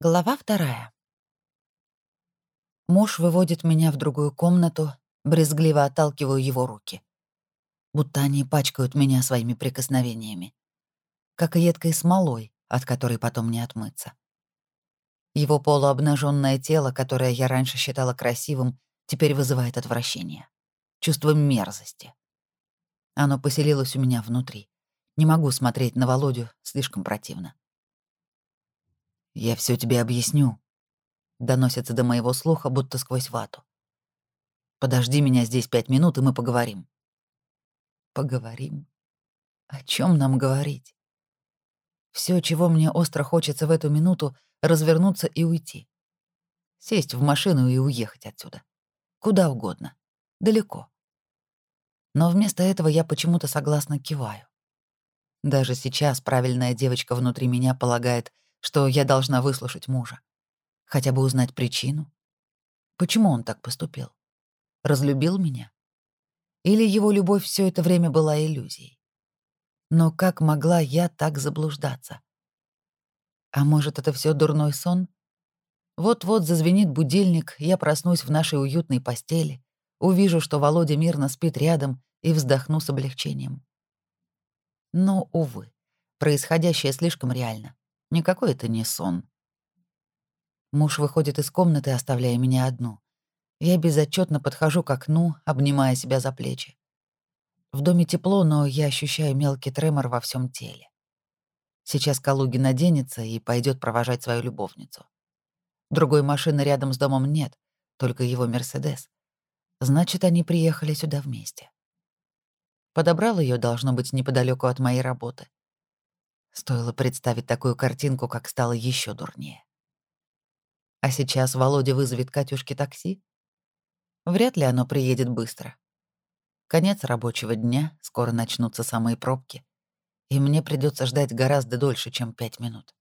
Глава вторая. Муж выводит меня в другую комнату, брезгливо отталкиваю его руки. Будто они пачкают меня своими прикосновениями. Как едкой смолой, от которой потом не отмыться. Его полуобнаженное тело, которое я раньше считала красивым, теперь вызывает отвращение. Чувство мерзости. Оно поселилось у меня внутри. Не могу смотреть на Володю, слишком противно. «Я все тебе объясню», — доносится до моего слуха, будто сквозь вату. «Подожди меня здесь пять минут, и мы поговорим». «Поговорим? О чем нам говорить?» Все, чего мне остро хочется в эту минуту, развернуться и уйти. Сесть в машину и уехать отсюда. Куда угодно. Далеко. Но вместо этого я почему-то согласно киваю. Даже сейчас правильная девочка внутри меня полагает, что я должна выслушать мужа. Хотя бы узнать причину. Почему он так поступил? Разлюбил меня? Или его любовь все это время была иллюзией? Но как могла я так заблуждаться? А может, это все дурной сон? Вот-вот зазвенит будильник, я проснусь в нашей уютной постели, увижу, что Володя мирно спит рядом и вздохну с облегчением. Но, увы, происходящее слишком реально. Никакой это не сон. Муж выходит из комнаты, оставляя меня одну. Я безотчетно подхожу к окну, обнимая себя за плечи. В доме тепло, но я ощущаю мелкий тремор во всем теле. Сейчас Калугин оденется и пойдет провожать свою любовницу. Другой машины рядом с домом нет, только его «Мерседес». Значит, они приехали сюда вместе. Подобрал ее, должно быть, неподалеку от моей работы. Стоило представить такую картинку, как стало еще дурнее. А сейчас Володя вызовет Катюшке такси? Вряд ли оно приедет быстро. Конец рабочего дня, скоро начнутся самые пробки, и мне придется ждать гораздо дольше, чем пять минут.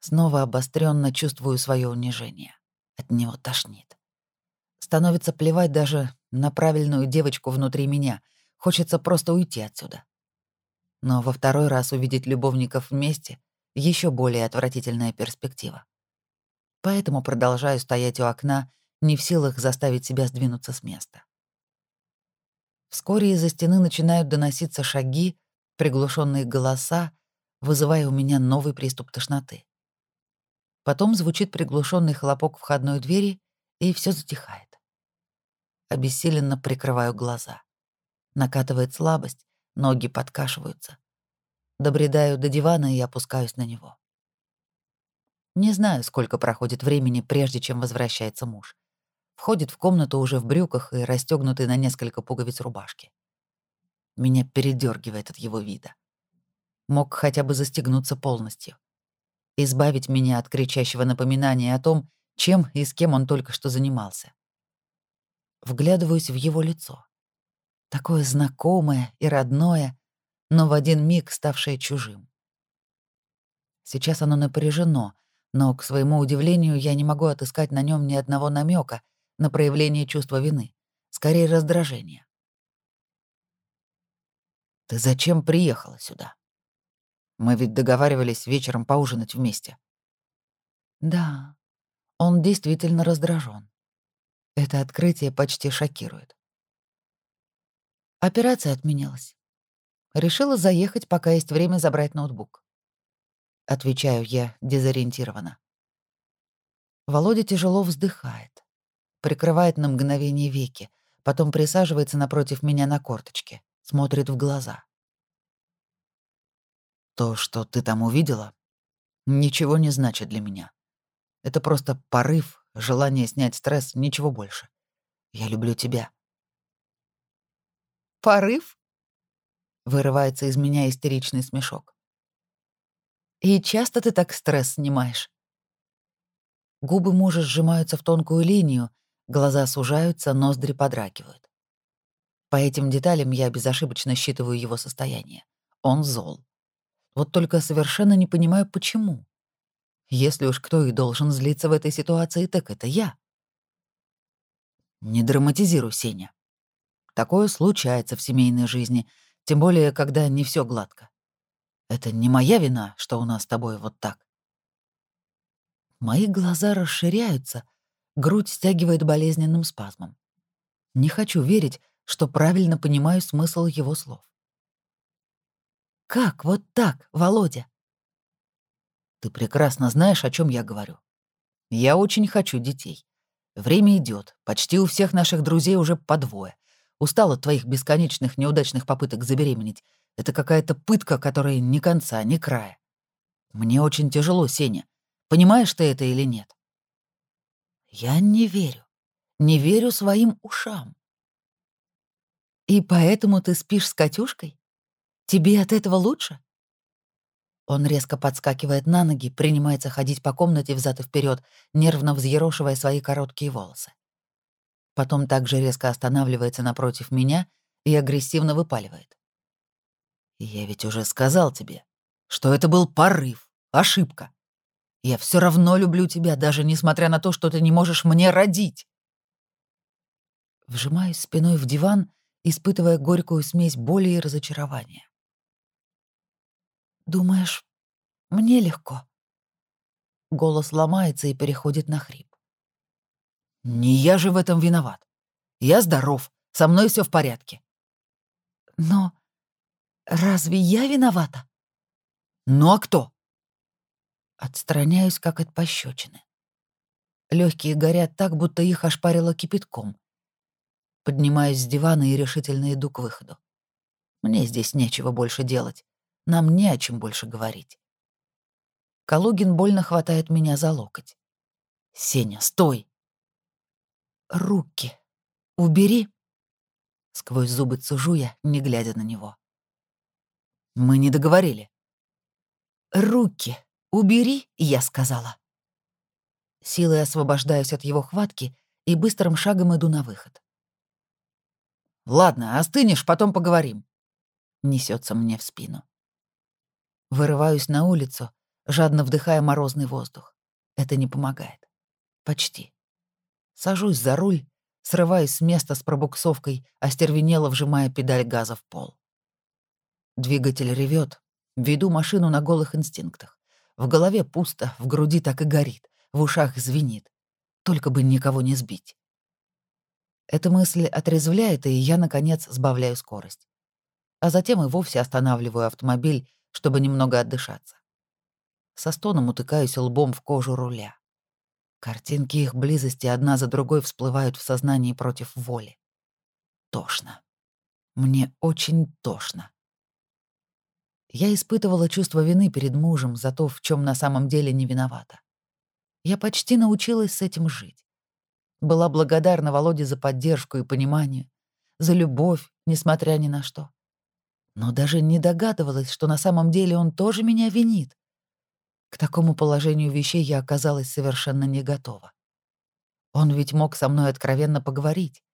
Снова обостренно чувствую свое унижение. От него тошнит. Становится плевать даже на правильную девочку внутри меня. Хочется просто уйти отсюда. Но во второй раз увидеть любовников вместе — еще более отвратительная перспектива. Поэтому продолжаю стоять у окна, не в силах заставить себя сдвинуться с места. Вскоре из-за стены начинают доноситься шаги, приглушенные голоса, вызывая у меня новый приступ тошноты. Потом звучит приглушенный хлопок входной двери, и все затихает. Обессиленно прикрываю глаза. Накатывает слабость, Ноги подкашиваются. Добредаю до дивана и опускаюсь на него. Не знаю, сколько проходит времени, прежде чем возвращается муж. Входит в комнату уже в брюках и расстегнутый на несколько пуговиц рубашки. Меня передергивает от его вида. Мог хотя бы застегнуться полностью. Избавить меня от кричащего напоминания о том, чем и с кем он только что занимался. Вглядываюсь в его лицо. Такое знакомое и родное, но в один миг ставшее чужим. Сейчас оно напряжено, но, к своему удивлению, я не могу отыскать на нем ни одного намека на проявление чувства вины, скорее раздражения. «Ты зачем приехала сюда? Мы ведь договаривались вечером поужинать вместе». Да, он действительно раздражен. Это открытие почти шокирует. Операция отменилась. Решила заехать, пока есть время забрать ноутбук. Отвечаю я дезориентированно. Володя тяжело вздыхает, прикрывает на мгновение веки, потом присаживается напротив меня на корточке, смотрит в глаза. То, что ты там увидела, ничего не значит для меня. Это просто порыв, желание снять стресс, ничего больше. Я люблю тебя. Порыв? Вырывается из меня истеричный смешок. И часто ты так стресс снимаешь? Губы мужа сжимаются в тонкую линию, глаза сужаются, ноздри подрагивают. По этим деталям я безошибочно считываю его состояние. Он зол. Вот только совершенно не понимаю, почему. Если уж кто и должен злиться в этой ситуации, так это я. Не драматизируй, Сеня. Такое случается в семейной жизни, тем более, когда не все гладко. Это не моя вина, что у нас с тобой вот так. Мои глаза расширяются, грудь стягивает болезненным спазмом. Не хочу верить, что правильно понимаю смысл его слов. «Как вот так, Володя?» «Ты прекрасно знаешь, о чем я говорю. Я очень хочу детей. Время идет, почти у всех наших друзей уже по двое. Устал от твоих бесконечных неудачных попыток забеременеть. Это какая-то пытка, которая ни конца, ни края. Мне очень тяжело, Сеня. Понимаешь ты это или нет? Я не верю. Не верю своим ушам. И поэтому ты спишь с Катюшкой? Тебе от этого лучше? Он резко подскакивает на ноги, принимается ходить по комнате взад и вперед, нервно взъерошивая свои короткие волосы. Потом также резко останавливается напротив меня и агрессивно выпаливает. «Я ведь уже сказал тебе, что это был порыв, ошибка. Я все равно люблю тебя, даже несмотря на то, что ты не можешь мне родить». Вжимаюсь спиной в диван, испытывая горькую смесь боли и разочарования. «Думаешь, мне легко?» Голос ломается и переходит на хрип. «Не я же в этом виноват. Я здоров, со мной все в порядке». «Но разве я виновата?» «Ну а кто?» Отстраняюсь, как от пощечины. Легкие горят так, будто их ошпарило кипятком. Поднимаюсь с дивана и решительно иду к выходу. Мне здесь нечего больше делать. Нам не о чем больше говорить. Калугин больно хватает меня за локоть. «Сеня, стой!» «Руки! Убери!» Сквозь зубы цужу я, не глядя на него. «Мы не договорили». «Руки! Убери!» — я сказала. Силой освобождаюсь от его хватки и быстрым шагом иду на выход. «Ладно, остынешь, потом поговорим», — несется мне в спину. Вырываюсь на улицу, жадно вдыхая морозный воздух. Это не помогает. Почти. Сажусь за руль, срываюсь с места с пробуксовкой, остервенело вжимая педаль газа в пол. Двигатель ревет, веду машину на голых инстинктах. В голове пусто, в груди так и горит, в ушах звенит. Только бы никого не сбить. Эта мысль отрезвляет, и я, наконец, сбавляю скорость. А затем и вовсе останавливаю автомобиль, чтобы немного отдышаться. Со стоном утыкаюсь лбом в кожу руля. Картинки их близости одна за другой всплывают в сознании против воли. Тошно. Мне очень тошно. Я испытывала чувство вины перед мужем за то, в чем на самом деле не виновата. Я почти научилась с этим жить. Была благодарна Володе за поддержку и понимание, за любовь, несмотря ни на что но даже не догадывалась, что на самом деле он тоже меня винит. К такому положению вещей я оказалась совершенно не готова. Он ведь мог со мной откровенно поговорить,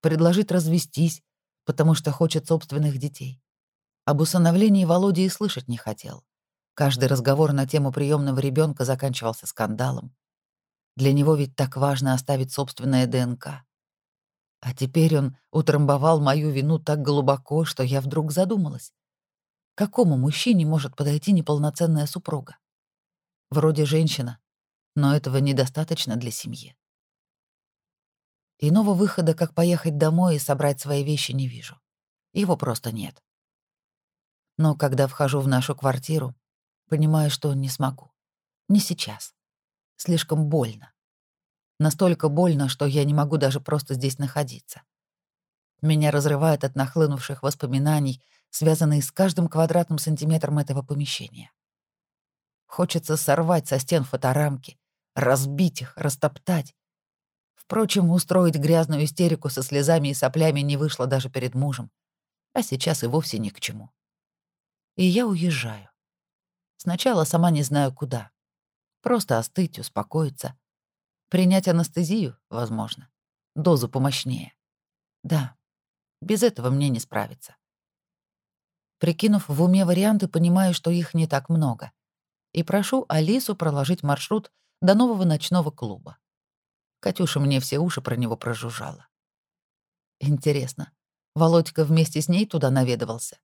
предложить развестись, потому что хочет собственных детей. Об усыновлении Володя и слышать не хотел. Каждый разговор на тему приемного ребенка заканчивался скандалом. Для него ведь так важно оставить собственное ДНК. А теперь он утрамбовал мою вину так глубоко, что я вдруг задумалась. Какому мужчине может подойти неполноценная супруга? Вроде женщина, но этого недостаточно для семьи. Иного выхода, как поехать домой и собрать свои вещи, не вижу. Его просто нет. Но когда вхожу в нашу квартиру, понимаю, что не смогу. Не сейчас. Слишком больно. Настолько больно, что я не могу даже просто здесь находиться. Меня разрывает от нахлынувших воспоминаний, связанных с каждым квадратным сантиметром этого помещения. Хочется сорвать со стен фоторамки, разбить их, растоптать. Впрочем, устроить грязную истерику со слезами и соплями не вышло даже перед мужем, а сейчас и вовсе ни к чему. И я уезжаю. Сначала сама не знаю куда. Просто остыть, успокоиться, Принять анестезию, возможно. Дозу помощнее. Да, без этого мне не справиться. Прикинув в уме варианты, понимаю, что их не так много. И прошу Алису проложить маршрут до нового ночного клуба. Катюша мне все уши про него прожужжала. Интересно, Володька вместе с ней туда наведывался?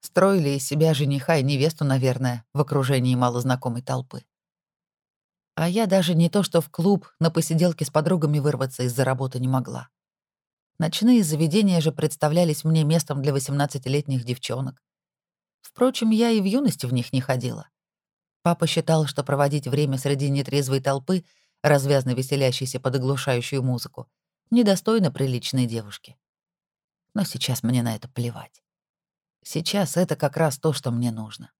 Строили из себя жениха и невесту, наверное, в окружении малознакомой толпы. А я даже не то что в клуб на посиделке с подругами вырваться из-за работы не могла. Ночные заведения же представлялись мне местом для 18-летних девчонок. Впрочем, я и в юности в них не ходила. Папа считал, что проводить время среди нетрезвой толпы, развязно веселящейся под оглушающую музыку, недостойно приличной девушки. Но сейчас мне на это плевать. Сейчас это как раз то, что мне нужно.